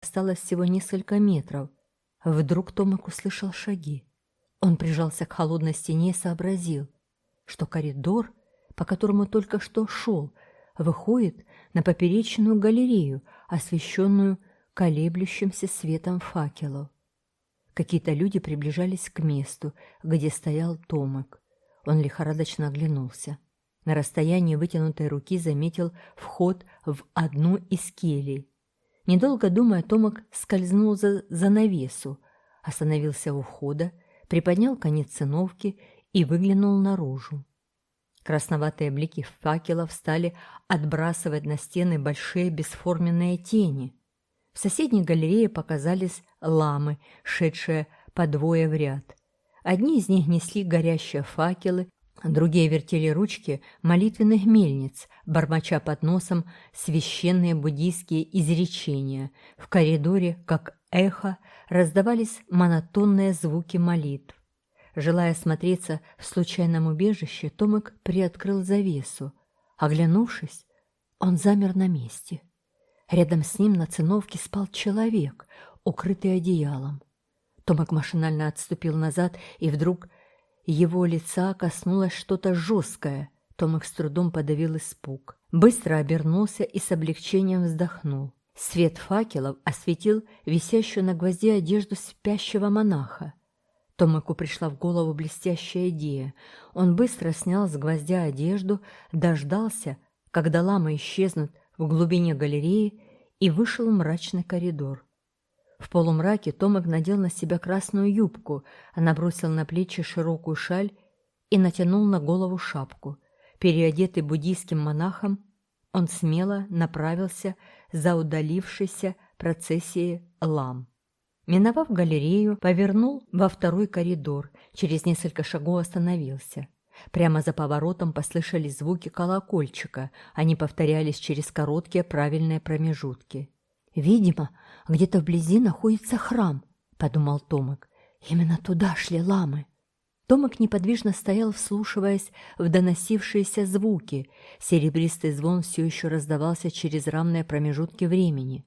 осталось всего несколько метров. Вдруг Томик услышал шаги. Он прижался к холодной стене и сообразил, что коридор, по которому только что шел, выходит на поперечную галерею, освещенную колеблющимся светом факелов. Какие-то люди приближались к месту, где стоял Томик. Он лихорадочно оглянулся. На расстоянии вытянутой руки заметил вход в одну из келей. Недолго думая, Томик скользнул за занавесу, остановился у входа, приподнял конец циновки и выглянул наружу. Красноватые блики факелов стали отбрасывать на стены большие бесформенные тени. В соседней галерее показались ламы, шедшие по двое в ряд. Одни из них несли горящие факелы, другие вертели ручки молитвенных мельниц, бормоча под носом священные буддийские изречения. В коридоре, как эхо, раздавались монотонные звуки молитв. Желая смотреться в случайном убежище, Томик приоткрыл завесу. Оглянувшись, он замер на месте. Рядом с ним на циновке спал человек, укрытый одеялом. Томик машинально отступил назад, и вдруг его лица коснулось что-то жесткое. Томик с трудом подавил испуг. Быстро обернулся и с облегчением вздохнул. Свет факелов осветил висящую на гвозде одежду спящего монаха. Томику пришла в голову блестящая идея. Он быстро снял с гвоздя одежду, дождался, когда ламы исчезнут в глубине галереи, и вышел в мрачный коридор. В полумраке Томик надел на себя красную юбку, а набросил на плечи широкую шаль и натянул на голову шапку. Переодетый буддийским монахом, он смело направился за удалившейся процессией лам. Миновав галерею, повернул во второй коридор, через несколько шагов остановился. Прямо за поворотом послышались звуки колокольчика, они повторялись через короткие правильные промежутки. «Видимо, где-то вблизи находится храм», — подумал Томик. «Именно туда шли ламы». Томик неподвижно стоял, вслушиваясь в доносившиеся звуки. Серебристый звон все еще раздавался через равные промежутки времени.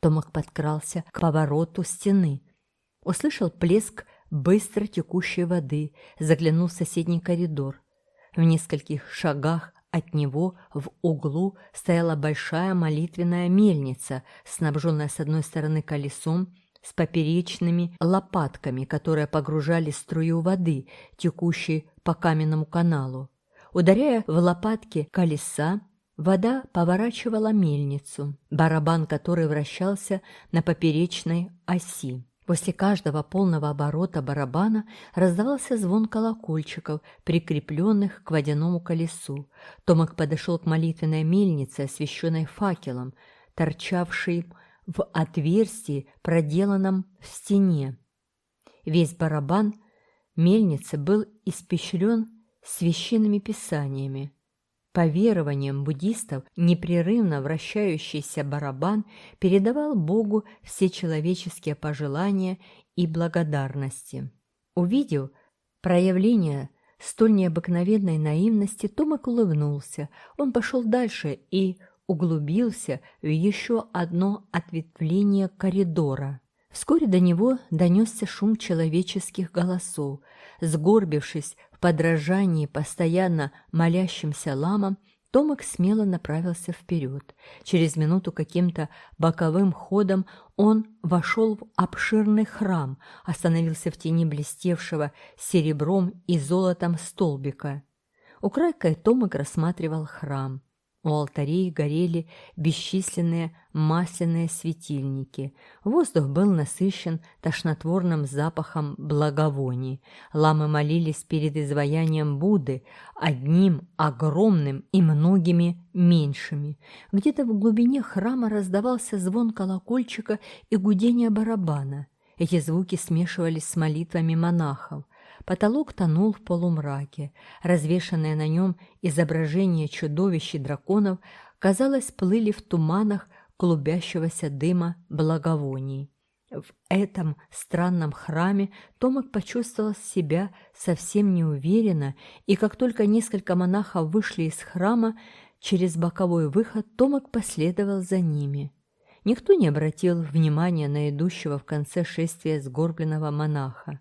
Томик подкрался к повороту стены. Услышал плеск быстро текущей воды, заглянул в соседний коридор. В нескольких шагах от него в углу стояла большая молитвенная мельница, снабженная с одной стороны колесом, с поперечными лопатками, которые погружали струю воды, текущей по каменному каналу. Ударяя в лопатки колеса, вода поворачивала мельницу, барабан которой вращался на поперечной оси. После каждого полного оборота барабана раздавался звон колокольчиков, прикрепленных к водяному колесу. Томак подошел к молитвенной мельнице, освещенной факелом, торчавшей в отверстии, проделанном в стене. Весь барабан мельницы был испещрен священными писаниями. По верованиям буддистов, непрерывно вращающийся барабан передавал Богу все человеческие пожелания и благодарности. Увидев проявление столь необыкновенной наивности, Томак улыбнулся. Он пошел дальше и углубился в еще одно ответвление коридора. Вскоре до него донесся шум человеческих голосов. Сгорбившись подражании постоянно молящимся ламам, Томак смело направился вперед. Через минуту каким-то боковым ходом он вошел в обширный храм, остановился в тени блестевшего серебром и золотом столбика. Украйкой Томак рассматривал храм. У алтарей горели бесчисленные масляные светильники. Воздух был насыщен тошнотворным запахом благовоний. Ламы молились перед изваянием Будды, одним огромным и многими меньшими. Где-то в глубине храма раздавался звон колокольчика и гудение барабана. Эти звуки смешивались с молитвами монахов. Потолок тонул в полумраке. Развешанные на нем изображения чудовищ и драконов, казалось, плыли в туманах клубящегося дыма благовоний. В этом странном храме Томик почувствовал себя совсем неуверенно, и как только несколько монахов вышли из храма, через боковой выход Томик последовал за ними. Никто не обратил внимания на идущего в конце шествия сгорбленного монаха.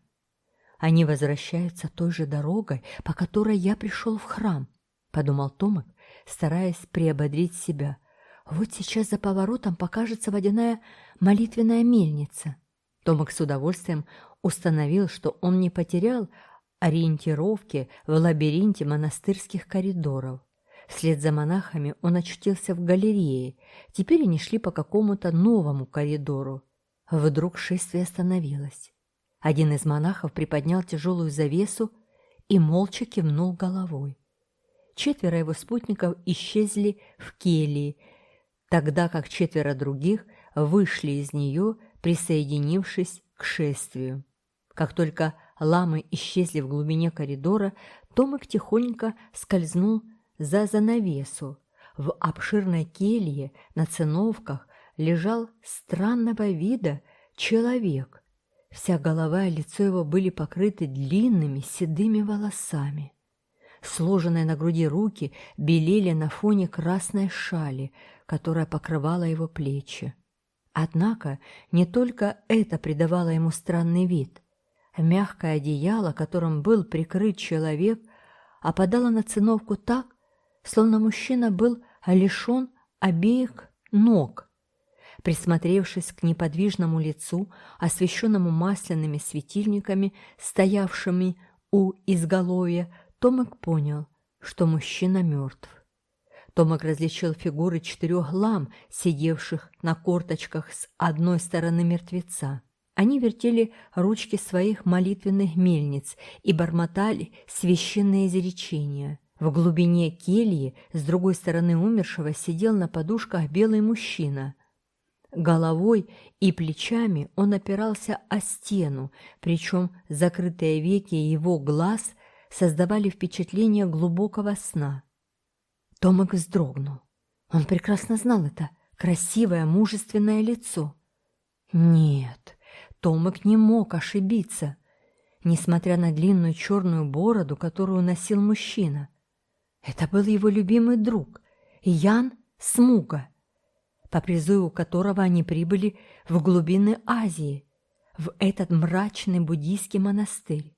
Они возвращаются той же дорогой, по которой я пришел в храм, — подумал Томик, стараясь приободрить себя. Вот сейчас за поворотом покажется водяная молитвенная мельница. Томик с удовольствием установил, что он не потерял ориентировки в лабиринте монастырских коридоров. Вслед за монахами он очутился в галерее. Теперь они шли по какому-то новому коридору. Вдруг шествие остановилось. Один из монахов приподнял тяжелую завесу и молча кивнул головой. Четверо его спутников исчезли в келье, тогда как четверо других вышли из нее, присоединившись к шествию. Как только ламы исчезли в глубине коридора, Томик тихонько скользнул за занавесу. В обширной келье на циновках лежал странного вида человек Вся голова и лицо его были покрыты длинными седыми волосами. Сложенные на груди руки белели на фоне красной шали, которая покрывала его плечи. Однако не только это придавало ему странный вид. Мягкое одеяло, которым был прикрыт человек, опадало на циновку так, словно мужчина был лишен обеих ног – Присмотревшись к неподвижному лицу, освещенному масляными светильниками, стоявшими у изголовья, Томик понял, что мужчина мертв. Томик различил фигуры четырех лам, сидевших на корточках с одной стороны мертвеца. Они вертели ручки своих молитвенных мельниц и бормотали священные изречения. В глубине кельи с другой стороны умершего сидел на подушках белый мужчина – Головой и плечами он опирался о стену, причем закрытые веки его глаз создавали впечатление глубокого сна. Томик вздрогнул. Он прекрасно знал это красивое, мужественное лицо. Нет, Томик не мог ошибиться, несмотря на длинную черную бороду, которую носил мужчина. Это был его любимый друг, Ян Смуга по призыву которого они прибыли в глубины Азии, в этот мрачный буддийский монастырь.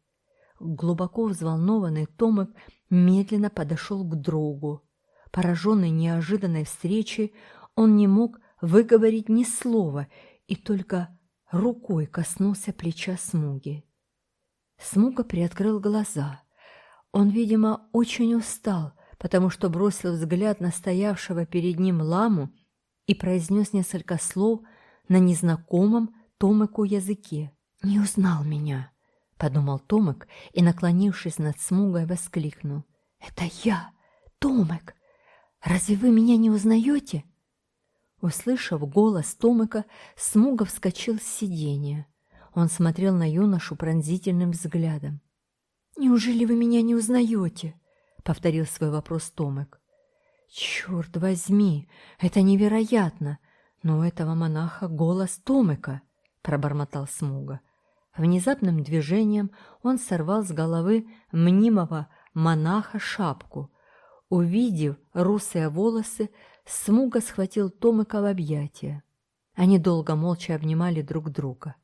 Глубоко взволнованный Томик медленно подошел к другу. Пораженный неожиданной встречей, он не мог выговорить ни слова и только рукой коснулся плеча Смуги. Смуга приоткрыл глаза. Он, видимо, очень устал, потому что бросил взгляд на стоявшего перед ним ламу и произнес несколько слов на незнакомом Томыку языке. «Не узнал меня», — подумал Томик и, наклонившись над Смугой, воскликнул. «Это я, Томик! Разве вы меня не узнаете?» Услышав голос Томика, Смуга вскочил с сиденья. Он смотрел на юношу пронзительным взглядом. «Неужели вы меня не узнаете?» — повторил свой вопрос Томик. Черт возьми, это невероятно! Но у этого монаха голос Томика, пробормотал Смуга. Внезапным движением он сорвал с головы мнимого монаха шапку. Увидев русые волосы, Смуга схватил Томика в объятия. Они долго молча обнимали друг друга.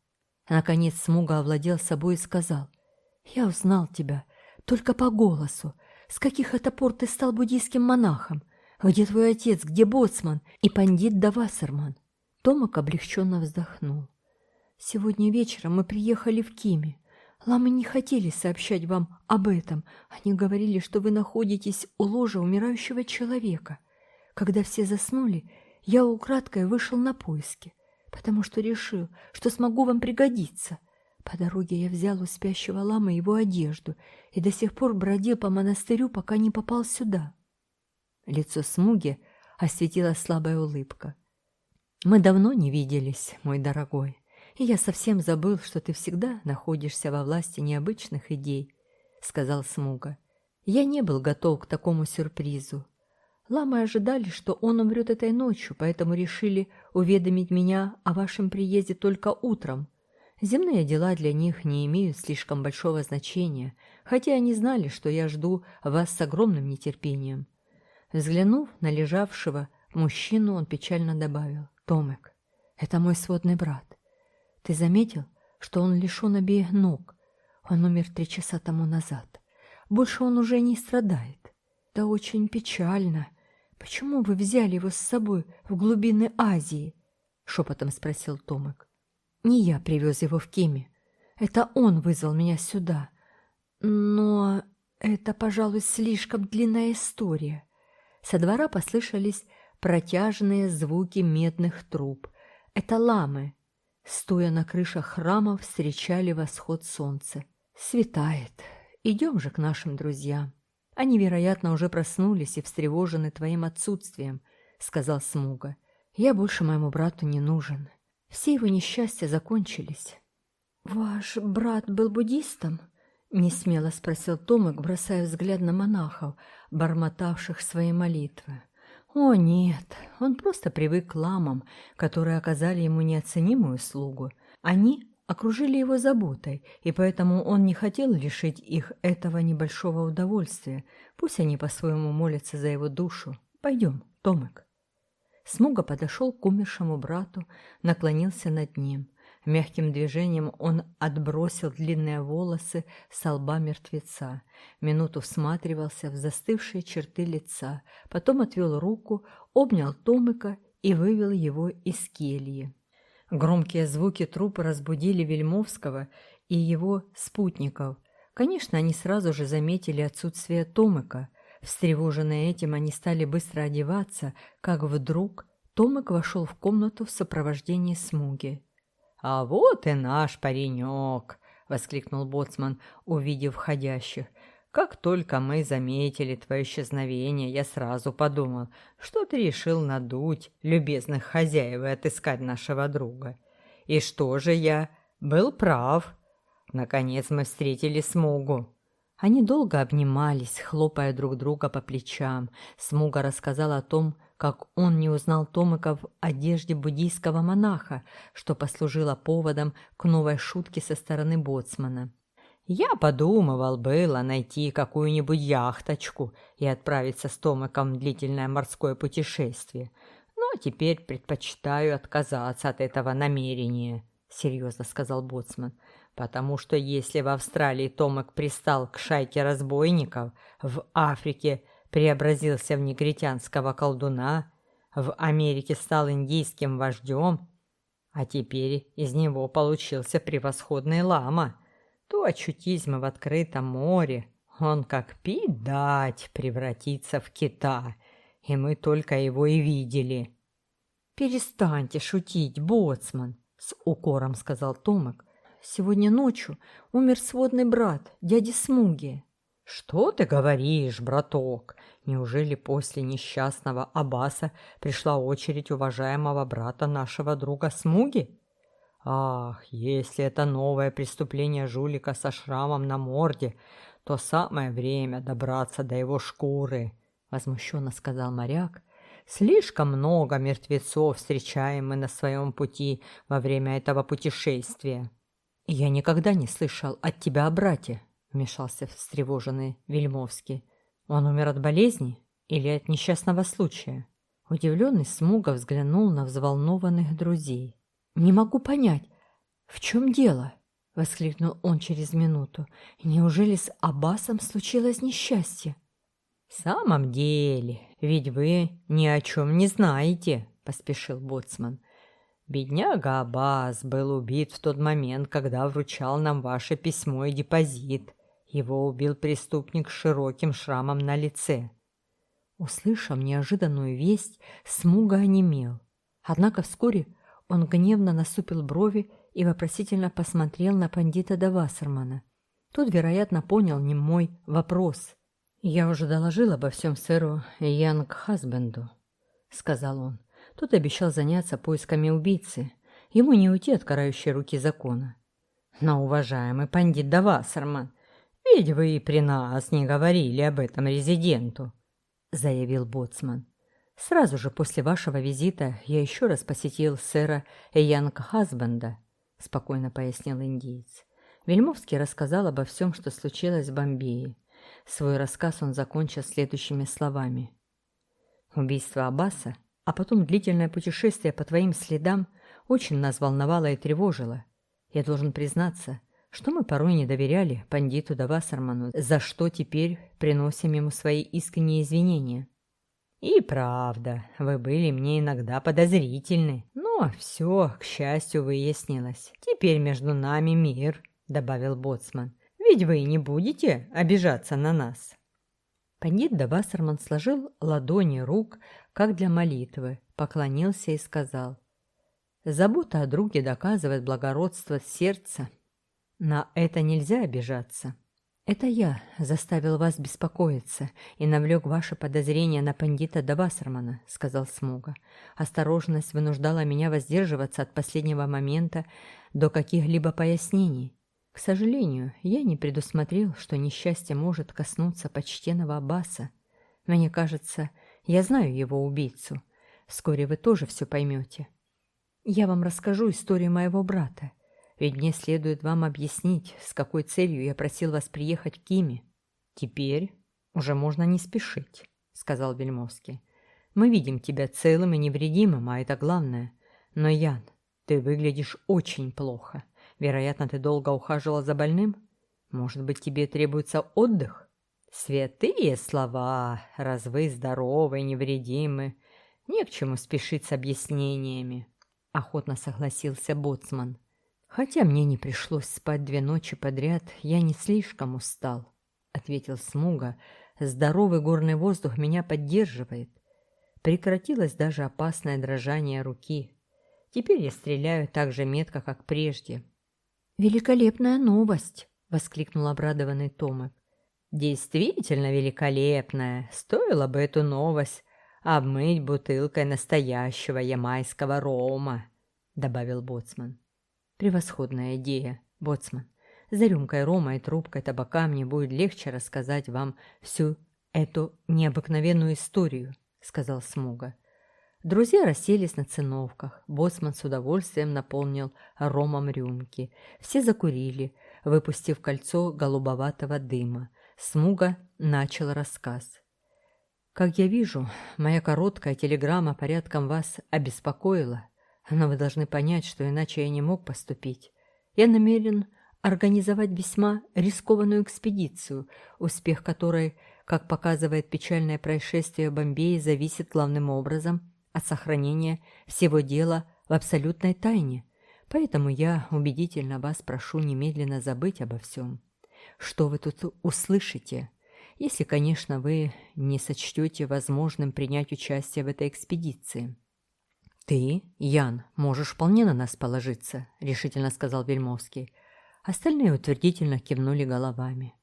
Наконец Смуга овладел собой и сказал, «Я узнал тебя только по голосу. С каких это пор ты стал буддийским монахом? «Где твой отец? Где боцман?» и пандит Давасарман. Томак облегченно вздохнул. «Сегодня вечером мы приехали в Киме. Ламы не хотели сообщать вам об этом. Они говорили, что вы находитесь у ложа умирающего человека. Когда все заснули, я украдкой вышел на поиски, потому что решил, что смогу вам пригодиться. По дороге я взял у спящего ламы его одежду и до сих пор бродил по монастырю, пока не попал сюда». Лицо Смуги осветила слабая улыбка. «Мы давно не виделись, мой дорогой, и я совсем забыл, что ты всегда находишься во власти необычных идей», — сказал Смуга. «Я не был готов к такому сюрпризу. Ламы ожидали, что он умрет этой ночью, поэтому решили уведомить меня о вашем приезде только утром. Земные дела для них не имеют слишком большого значения, хотя они знали, что я жду вас с огромным нетерпением. Взглянув на лежавшего мужчину, он печально добавил. «Томек, Это мой сводный брат. Ты заметил, что он лишен обеих ног? Он умер три часа тому назад. Больше он уже не страдает. Это очень печально. Почему вы взяли его с собой в глубины Азии? Шепотом спросил Томик. Не я привез его в Кеме. Это он вызвал меня сюда. Но это, пожалуй, слишком длинная история. Со двора послышались протяжные звуки медных труб. Это ламы. Стоя на крышах храмов, встречали восход солнца. Светает. Идем же к нашим друзьям. Они, вероятно, уже проснулись и встревожены твоим отсутствием, — сказал Смуга. Я больше моему брату не нужен. Все его несчастья закончились. Ваш брат был буддистом? — несмело спросил Томик, бросая взгляд на монахов, бормотавших свои молитвы. О, нет, он просто привык к ламам, которые оказали ему неоценимую услугу. Они окружили его заботой, и поэтому он не хотел лишить их этого небольшого удовольствия. Пусть они по-своему молятся за его душу. Пойдем, Томик. Смуга подошел к умершему брату, наклонился над ним. Мягким движением он отбросил длинные волосы с лба мертвеца, минуту всматривался в застывшие черты лица, потом отвел руку, обнял Томыка и вывел его из кельи. Громкие звуки трупа разбудили Вельмовского и его спутников. Конечно, они сразу же заметили отсутствие Томыка. Встревоженные этим, они стали быстро одеваться, как вдруг Томык вошел в комнату в сопровождении Смуги. «А вот и наш паренек!» — воскликнул боцман, увидев входящих. «Как только мы заметили твое исчезновение, я сразу подумал, что ты решил надуть любезных хозяев и отыскать нашего друга. И что же я? Был прав. Наконец мы встретили Смугу». Они долго обнимались, хлопая друг друга по плечам. Смуга рассказал о том, как он не узнал Томыка в одежде буддийского монаха, что послужило поводом к новой шутке со стороны боцмана. «Я подумывал было найти какую-нибудь яхточку и отправиться с Томыком в длительное морское путешествие, но теперь предпочитаю отказаться от этого намерения», — серьезно сказал боцман потому что если в Австралии Томик пристал к шайке разбойников, в Африке преобразился в негритянского колдуна, в Америке стал индийским вождем, а теперь из него получился превосходный лама, то очутись мы в открытом море, он как пить дать превратится в кита, и мы только его и видели. «Перестаньте шутить, боцман!» — с укором сказал Томик. «Сегодня ночью умер сводный брат, дяди Смуги». «Что ты говоришь, браток? Неужели после несчастного Абаса пришла очередь уважаемого брата нашего друга Смуги? Ах, если это новое преступление жулика со шрамом на морде, то самое время добраться до его шкуры», — возмущенно сказал моряк. «Слишком много мертвецов встречаем мы на своем пути во время этого путешествия». «Я никогда не слышал от тебя о брате», вмешался встревоженный Вельмовский. Он умер от болезни или от несчастного случая? Удивленный Смуга взглянул на взволнованных друзей. «Не могу понять, в чем дело?» — воскликнул он через минуту. «Неужели с Аббасом случилось несчастье?» «В самом деле, ведь вы ни о чем не знаете», — поспешил Боцман. «Бедняга Аббас был убит в тот момент, когда вручал нам ваше письмо и депозит. Его убил преступник с широким шрамом на лице. Услышав неожиданную весть, Смуга онемел. Однако вскоре он гневно насупил брови и вопросительно посмотрел на пандита Давасермана. Тот, вероятно, понял не мой вопрос. «Я уже доложил обо всем сэру Янг Хасбенду», — сказал он. Тот обещал заняться поисками убийцы. Ему не уйти от карающей руки закона. «Но, уважаемый пандит Давасерман, «Ведь вы и при нас не говорили об этом резиденту», — заявил Боцман. «Сразу же после вашего визита я еще раз посетил сэра Янка Хасбенда», — спокойно пояснил индиец. Вельмовский рассказал обо всем, что случилось в Бомбее. Свой рассказ он закончил следующими словами. «Убийство Аббаса, а потом длительное путешествие по твоим следам очень нас волновало и тревожило. Я должен признаться, что мы порой не доверяли пандиту Давасарману, за что теперь приносим ему свои искренние извинения. И правда, вы были мне иногда подозрительны, но все, к счастью, выяснилось. Теперь между нами мир, добавил боцман. Ведь вы не будете обижаться на нас. Пандит Давасарман сложил ладони рук, как для молитвы, поклонился и сказал. Забота о друге доказывает благородство сердца. На это нельзя обижаться. Это я заставил вас беспокоиться и навлек ваши подозрения на пандита Давасармана, сказал Смуга. Осторожность вынуждала меня воздерживаться от последнего момента до каких-либо пояснений. К сожалению, я не предусмотрел, что несчастье может коснуться почтенного Аббаса. Мне кажется, я знаю его убийцу. Вскоре вы тоже все поймете. Я вам расскажу историю моего брата, ведь мне следует вам объяснить, с какой целью я просил вас приехать к Киме. Теперь уже можно не спешить, сказал Вельмовский. Мы видим тебя целым и невредимым, а это главное. Но, Ян, ты выглядишь очень плохо. Вероятно, ты долго ухаживал за больным? Может быть, тебе требуется отдых? Святые слова, раз вы здоровы невредимы. Не к чему спешить с объяснениями. — охотно согласился Боцман. «Хотя мне не пришлось спать две ночи подряд, я не слишком устал», — ответил Смуга. «Здоровый горный воздух меня поддерживает. Прекратилось даже опасное дрожание руки. Теперь я стреляю так же метко, как прежде». «Великолепная новость!» — воскликнул обрадованный Томик. «Действительно великолепная! Стоило бы эту новость обмыть бутылкой настоящего ямайского рома», — добавил Боцман. «Превосходная идея, Боцман. За рюмкой рома и трубкой табака мне будет легче рассказать вам всю эту необыкновенную историю», — сказал Смуга. Друзья расселись на циновках. Боцман с удовольствием наполнил ромом рюмки. Все закурили, выпустив кольцо голубоватого дыма. Смуга начал рассказ. Как я вижу, моя короткая телеграмма порядком вас обеспокоила, но вы должны понять, что иначе я не мог поступить. Я намерен организовать весьма рискованную экспедицию, успех которой, как показывает печальное происшествие в Бомбее, зависит главным образом от сохранения всего дела в абсолютной тайне. Поэтому я убедительно вас прошу немедленно забыть обо всем. Что вы тут услышите – если, конечно, вы не сочтете возможным принять участие в этой экспедиции. «Ты, Ян, можешь вполне на нас положиться», — решительно сказал Вельмовский. Остальные утвердительно кивнули головами.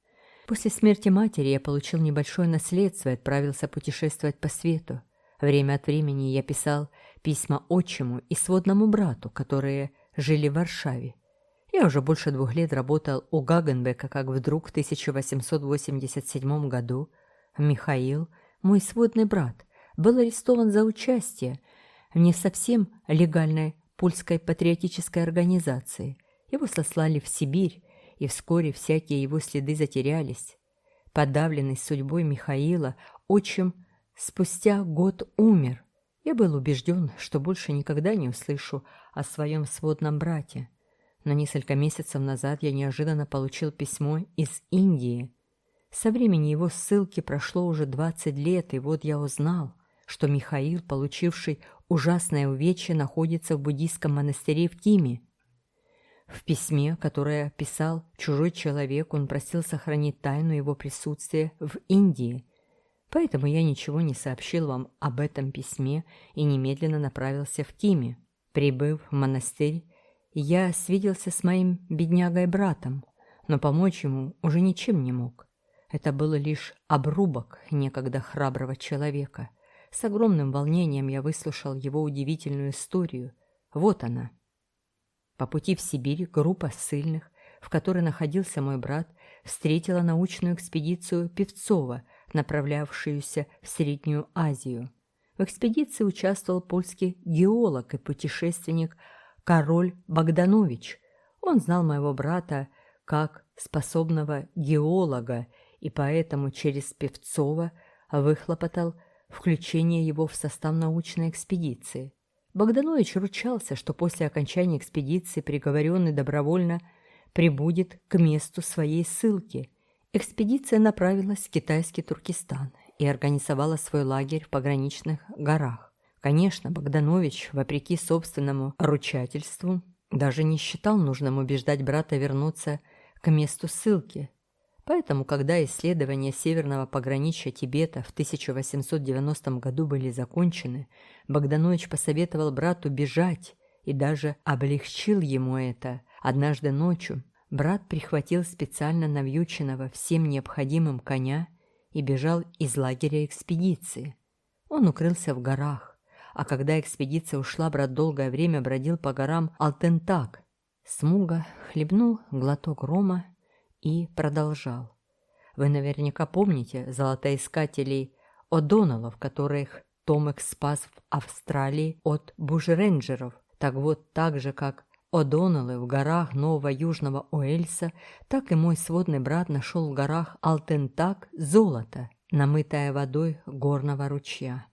После смерти матери я получил небольшое наследство и отправился путешествовать по свету. Время от времени я писал письма отчиму и сводному брату, которые жили в Варшаве. Я уже больше двух лет работал у Гагенбека, как вдруг в 1887 году Михаил, мой сводный брат, был арестован за участие в не совсем легальной польской патриотической организации. Его сослали в Сибирь, и вскоре всякие его следы затерялись. Подавленный судьбой Михаила, отчим спустя год умер. Я был убежден, что больше никогда не услышу о своем сводном брате. Но несколько месяцев назад я неожиданно получил письмо из Индии. Со времени его ссылки прошло уже 20 лет, и вот я узнал, что Михаил, получивший ужасное увечье, находится в буддийском монастыре в Тиме. В письме, которое писал чужой человек, он просил сохранить тайну его присутствия в Индии. Поэтому я ничего не сообщил вам об этом письме и немедленно направился в Тиме. Прибыв в монастырь, я свиделся с моим беднягой-братом, но помочь ему уже ничем не мог. Это было лишь обрубок некогда храброго человека. С огромным волнением я выслушал его удивительную историю. Вот она. По пути в Сибирь группа ссыльных, в которой находился мой брат, встретила научную экспедицию Певцова, направлявшуюся в Среднюю Азию. В экспедиции участвовал польский геолог и путешественник король Богданович. Он знал моего брата как способного геолога и поэтому через Певцова выхлопотал включение его в состав научной экспедиции. Богданович ручался, что после окончания экспедиции приговоренный добровольно прибудет к месту своей ссылки. Экспедиция направилась в китайский Туркестан и организовала свой лагерь в пограничных горах. Конечно, Богданович, вопреки собственному ручательству, даже не считал нужным убеждать брата вернуться к месту ссылки. Поэтому, когда исследования северного пограничья Тибета в 1890 году были закончены, Богданович посоветовал брату бежать и даже облегчил ему это. Однажды ночью брат прихватил специально навьюченного всем необходимым коня и бежал из лагеря экспедиции. Он укрылся в горах, а когда экспедиция ушла, брат долгое время бродил по горам Алтентак. Смуга хлебнул глоток рома и продолжал. Вы наверняка помните золотоискателей О'Доннеллов, которых Томек спас в Австралии от бушренджеров. Так вот, так же, как О'Доннеллы в горах Нового Южного Уэльса, так и мой сводный брат нашел в горах Алтентак золото, намытое водой горного ручья.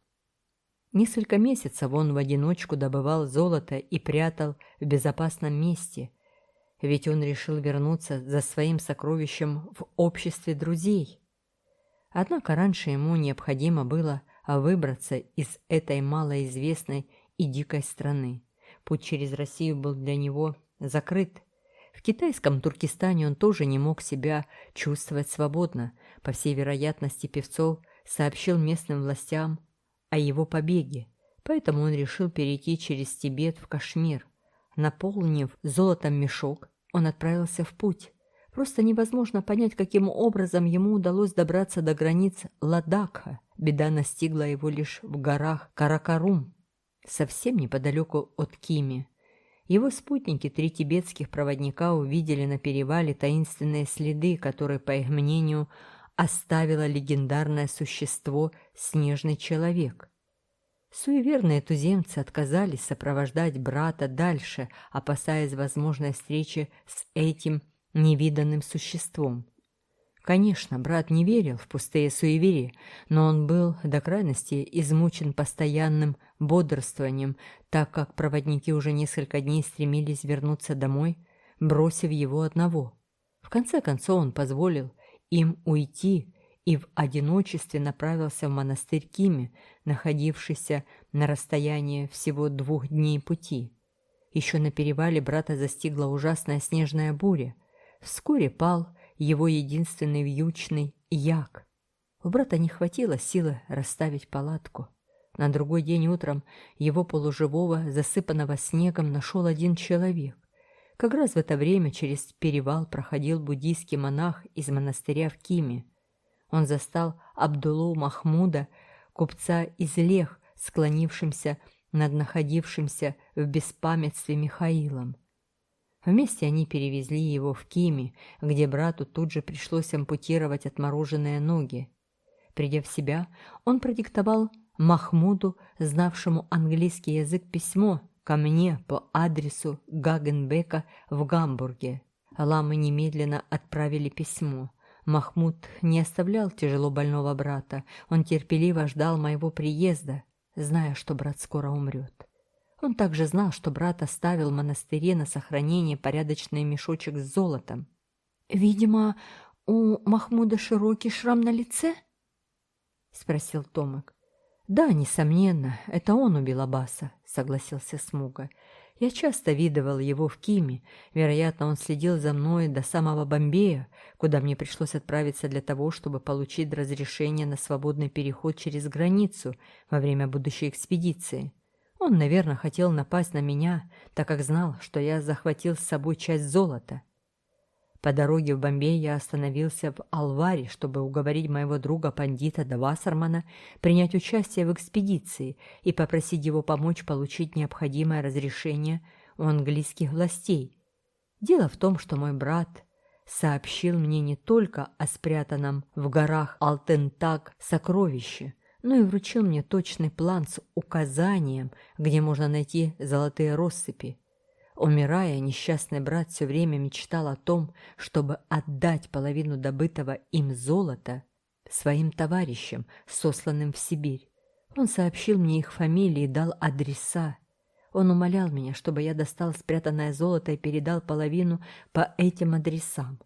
Несколько месяцев он в одиночку добывал золото и прятал в безопасном месте, ведь он решил вернуться за своим сокровищем в обществе друзей. Однако раньше ему необходимо было выбраться из этой малоизвестной и дикой страны. Путь через Россию был для него закрыт. В китайском Туркестане он тоже не мог себя чувствовать свободно. По всей вероятности, Певцов сообщил местным властям о его побеге, поэтому он решил перейти через Тибет в Кашмир. Наполнив золотом мешок, он отправился в путь. Просто невозможно понять, каким образом ему удалось добраться до границ Ладакха. Беда настигла его лишь в горах Каракарум, совсем неподалеку от Кими. Его спутники, три тибетских проводника, увидели на перевале таинственные следы, которые, по их мнению, оставило легендарное существо «Снежный человек». Суеверные туземцы отказались сопровождать брата дальше, опасаясь возможной встречи с этим невиданным существом. Конечно, брат не верил в пустые суеверия, но он был до крайности измучен постоянным бодрствованием, так как проводники уже несколько дней стремились вернуться домой, бросив его одного. В конце концов он позволил им уйти и в одиночестве направился в монастырь Кими, находившийся на расстоянии всего двух дней пути. Еще на перевале брата застигла ужасная снежная буря. Вскоре пал его единственный вьючный як. У брата не хватило силы расставить палатку. На другой день утром его полуживого, засыпанного снегом, нашел один человек. Как раз в это время через перевал проходил буддийский монах из монастыря в Киме. Он застал Абдулу Махмуда, купца из Лех, склонившимся над находившимся в беспамятстве Михаилом. Вместе они перевезли его в Кими, где брату тут же пришлось ампутировать отмороженные ноги. Придя в себя, он продиктовал Махмуду, знавшему английский язык, письмо ко мне по адресу Гагенбека в Гамбурге. Ламы немедленно отправили письмо. Махмуд не оставлял тяжело больного брата, он терпеливо ждал моего приезда, зная, что брат скоро умрет. Он также знал, что брат оставил в монастыре на сохранение порядочный мешочек с золотом. «Видимо, у Махмуда широкий шрам на лице?» — спросил Томик. «Да, несомненно, это он убил Аббаса», — согласился Смуга. «Я часто видывал его в Киме. Вероятно, он следил за мной до самого Бомбея, куда мне пришлось отправиться для того, чтобы получить разрешение на свободный переход через границу во время будущей экспедиции. Он, наверное, хотел напасть на меня, так как знал, что я захватил с собой часть золота. По дороге в Бомбей я остановился в Алваре, чтобы уговорить моего друга пандита Давасармана принять участие в экспедиции и попросить его помочь получить необходимое разрешение у английских властей. Дело в том, что мой брат сообщил мне не только о спрятанном в горах Алтентак сокровище – но и вручил мне точный план с указанием, где можно найти золотые россыпи. Умирая, несчастный брат все время мечтал о том, чтобы отдать половину добытого им золота своим товарищам, сосланным в Сибирь. Он сообщил мне их фамилии и дал адреса. Он умолял меня, чтобы я достал спрятанное золото и передал половину по этим адресам.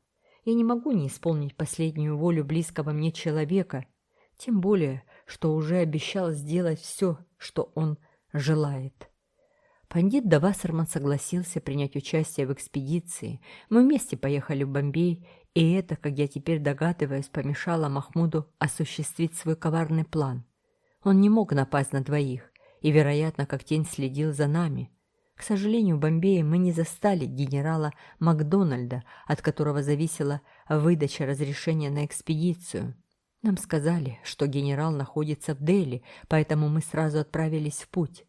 Я не могу не исполнить последнюю волю близкого мне человека, тем более, что уже обещал сделать все, что он желает. Пандит Давасарман согласился принять участие в экспедиции. Мы вместе поехали в Бомбей, и это, как я теперь догадываюсь, помешало Махмуду осуществить свой коварный план. Он не мог напасть на двоих, и, вероятно, как тень следил за нами. К сожалению, в Бомбее мы не застали генерала Макдональда, от которого зависела выдача разрешения на экспедицию. Нам сказали, что генерал находится в Дели, поэтому мы сразу отправились в путь.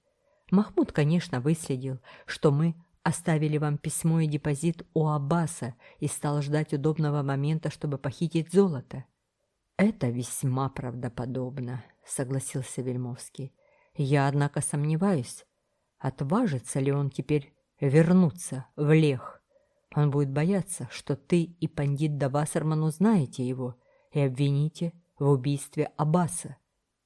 Махмуд, конечно, выследил, что мы оставили вам письмо и депозит у Аббаса и стал ждать удобного момента, чтобы похитить золото. Это весьма правдоподобно, согласился Вельмовский. Я, однако, сомневаюсь, отважится ли он теперь вернуться в Лех. Он будет бояться, что ты и пандит Давасарман узнаете его и обвините в убийстве Аббаса.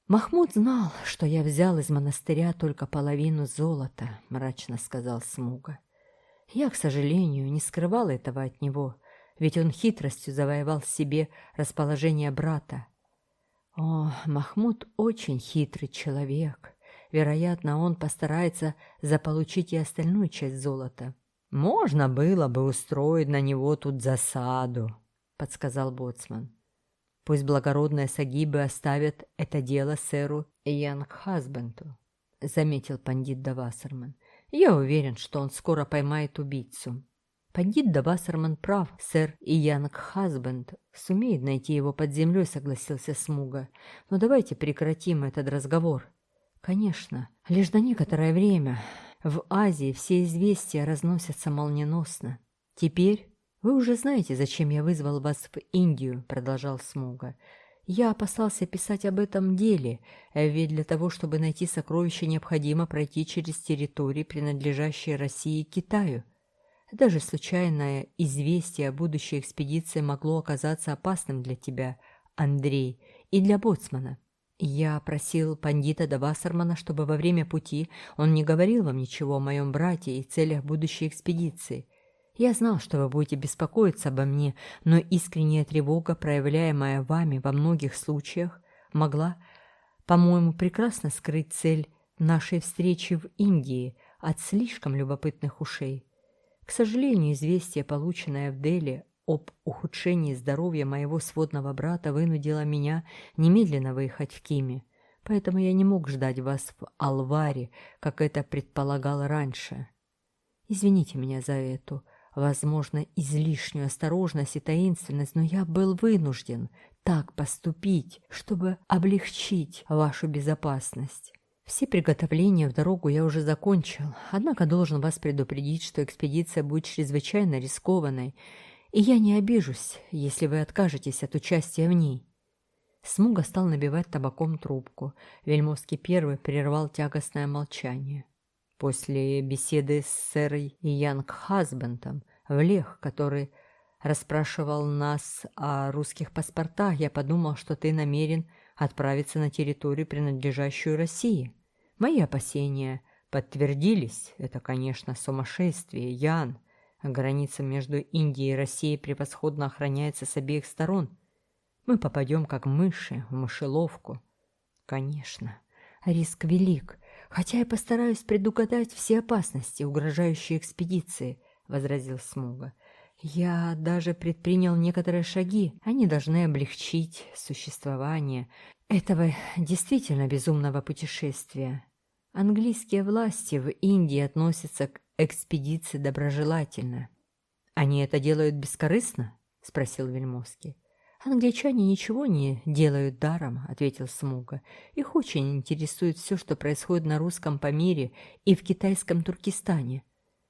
«Махмуд знал, что я взял из монастыря только половину золота», — мрачно сказал Смуга. «Я, к сожалению, не скрывал этого от него, ведь он хитростью завоевал себе расположение брата. О, Махмуд очень хитрый человек. Вероятно, он постарается заполучить и остальную часть золота». «Можно было бы устроить на него тут засаду», — подсказал Боцман. Пусть благородные сагибы оставят это дело сэру Янг-Хазбенту, заметил пандит Давасарман. Я уверен, что он скоро поймает убийцу. Пандит Давасарман прав, сэр Янг-Хазбенд сумеет найти его под землей, согласился Смуга. Но давайте прекратим этот разговор. Конечно, лишь на некоторое время. В Азии все известия разносятся молниеносно. Теперь «Вы уже знаете, зачем я вызвал вас в Индию», — продолжал Смуга. «Я опасался писать об этом деле, ведь для того, чтобы найти сокровища, необходимо пройти через территории, принадлежащие России и Китаю. Даже случайное известие о будущей экспедиции могло оказаться опасным для тебя, Андрей, и для Боцмана. Я просил пандита Давасармана, чтобы во время пути он не говорил вам ничего о моем брате и целях будущей экспедиции». Я знал, что вы будете беспокоиться обо мне, но искренняя тревога, проявляемая вами во многих случаях, могла, по-моему, прекрасно скрыть цель нашей встречи в Индии от слишком любопытных ушей. К сожалению, известие, полученное в Дели об ухудшении здоровья моего сводного брата, вынудило меня немедленно выехать в Киме, поэтому я не мог ждать вас в Алваре, как это предполагал раньше. Извините меня за эту возможно, излишнюю осторожность и таинственность, но я был вынужден так поступить, чтобы облегчить вашу безопасность. Все приготовления в дорогу я уже закончил, однако должен вас предупредить, что экспедиция будет чрезвычайно рискованной, и я не обижусь, если вы откажетесь от участия в ней». Смуга стал набивать табаком трубку. Вельмовский первый прервал тягостное молчание. После беседы с сэрой Янг Хасбентом в Лех, который расспрашивал нас о русских паспортах, я подумал, что ты намерен отправиться на территорию, принадлежащую России. Мои опасения подтвердились. Это, конечно, сумасшествие, Ян. Граница между Индией и Россией превосходно охраняется с обеих сторон. Мы попадем, как мыши, в мышеловку. Конечно, риск велик, хотя я постараюсь предугадать все опасности, угрожающие экспедиции, — возразил Смуга. «Я даже предпринял некоторые шаги. Они должны облегчить существование этого действительно безумного путешествия. Английские власти в Индии относятся к экспедиции доброжелательно». «Они это делают бескорыстно?» — спросил Вельмовский. «Англичане ничего не делают даром», — ответил Смуга. «Их очень интересует все, что происходит на русском Памире и в китайском Туркестане.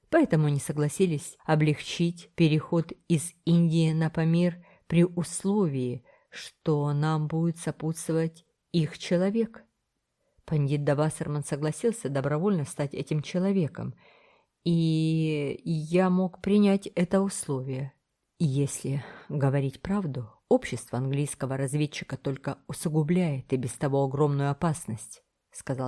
Поэтому они согласились облегчить переход из Индии на Памир при условии, что нам будет сопутствовать их человек». Пандит Давасарман согласился добровольно стать этим человеком, и я мог принять это условие. Если говорить правду, Общество английского разведчика только усугубляет и без того огромную опасность, сказал